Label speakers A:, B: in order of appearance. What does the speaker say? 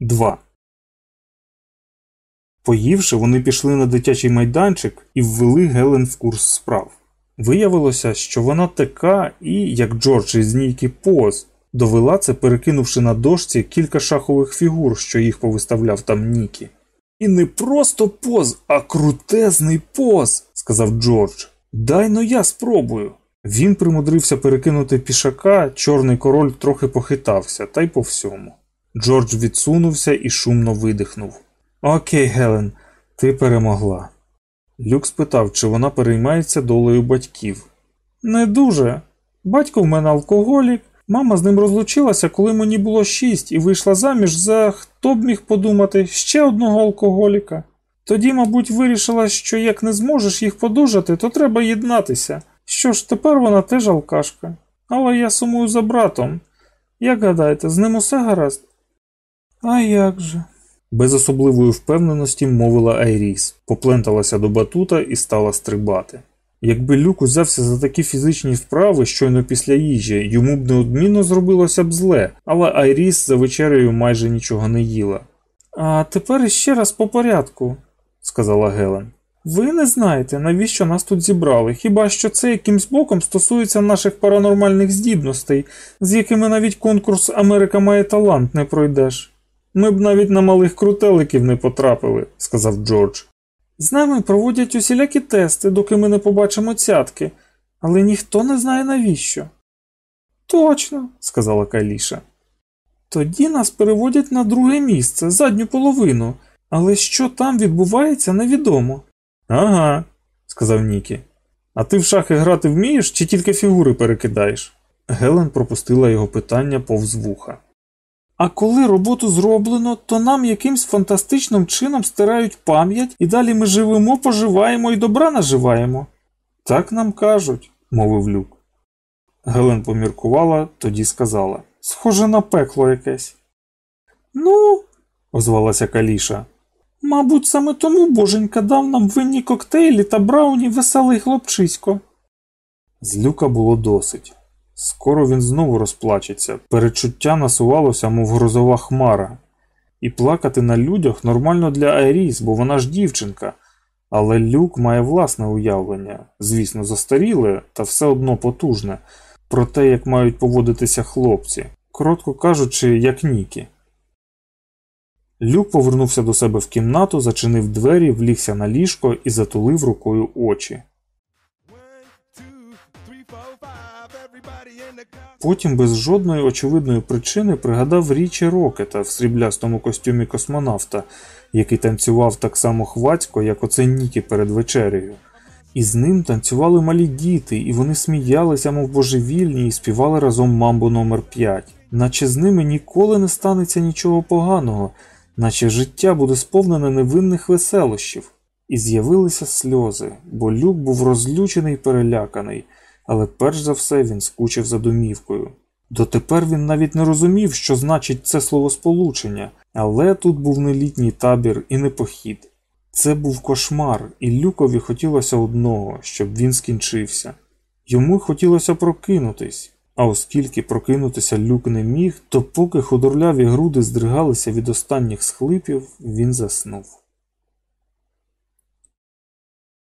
A: 2. Поївши, вони пішли на дитячий майданчик і ввели Гелен в курс справ. Виявилося, що вона така і, як Джордж із Нійки Поз, довела це, перекинувши на дошці кілька шахових фігур, що їх повиставляв там Нікі. І не просто поз, а крутезний поз, сказав Джордж. Дай но я спробую. Він примудрився перекинути пішака, чорний король трохи похитався, та й по всьому. Джордж відсунувся і шумно видихнув. Окей, Гелен, ти перемогла. Люк спитав, чи вона переймається долею батьків. Не дуже. Батько в мене алкоголік, мама з ним розлучилася, коли мені було шість, і вийшла заміж за хто б міг подумати ще одного алкоголіка. Тоді, мабуть, вирішила, що як не зможеш їх подужати, то треба єднатися. Що ж, тепер вона теж алкашка. Але я сумую за братом. Як гадаєте, з ним усе гаразд? А як же? Без особливої впевненості мовила Айріс, попленталася до батута і стала стрибати. Якби Люк узявся за такі фізичні вправи щойно після їжі, йому б неодмінно зробилося б зле, але Айріс за вечерею майже нічого не їла. А тепер іще раз по порядку, сказала Гелен. Ви не знаєте, навіщо нас тут зібрали, хіба що це якимсь боком стосується наших паранормальних здібностей, з якими навіть конкурс Америка має талант не пройдеш. Ми б навіть на малих крутеликів не потрапили, сказав Джордж. З нами проводять усілякі тести, доки ми не побачимо цятки, але ніхто не знає навіщо. Точно, сказала Каліша. Тоді нас переводять на друге місце, задню половину, але що там відбувається, невідомо. Ага, сказав Нікі. А ти в шахи грати вмієш чи тільки фігури перекидаєш? Гелен пропустила його питання повз вуха. А коли роботу зроблено, то нам якимсь фантастичним чином стирають пам'ять, і далі ми живемо, поживаємо і добра наживаємо. Так нам кажуть, мовив Люк. Гелен поміркувала, тоді сказала Схоже на пекло якесь. Ну, озвалася Каліша. Мабуть, саме тому боженька дав нам винні коктейлі та брауні веселий хлопчисько. З люка було досить. Скоро він знову розплачеться, перечуття насувалося, мов грозова хмара, і плакати на людях нормально для Айріс, бо вона ж дівчинка. Але люк має власне уявлення, звісно, застаріле, та все одно потужне, про те, як мають поводитися хлопці, коротко кажучи, як Нікі. Люк повернувся до себе в кімнату, зачинив двері, влігся на ліжко і затулив рукою очі. Потім без жодної очевидної причини пригадав річі Рокета в сріблястому костюмі космонавта, який танцював так само хвацько, як оце Нікі перед вечерею. І з ним танцювали малі діти, і вони сміялися, мов божевільні, і співали разом мамбу номер 5 наче з ними ніколи не станеться нічого поганого, наче життя буде сповнене невинних веселощів. І з'явилися сльози, бо Люк був розлючений і переляканий але перш за все він скучив за домівкою. Дотепер він навіть не розумів, що значить це словосполучення, але тут був не літній табір і не похід. Це був кошмар, і Люкові хотілося одного, щоб він скінчився. Йому хотілося прокинутись, а оскільки прокинутися люк не міг, то поки худорляві груди здригалися від останніх схлипів, він заснув.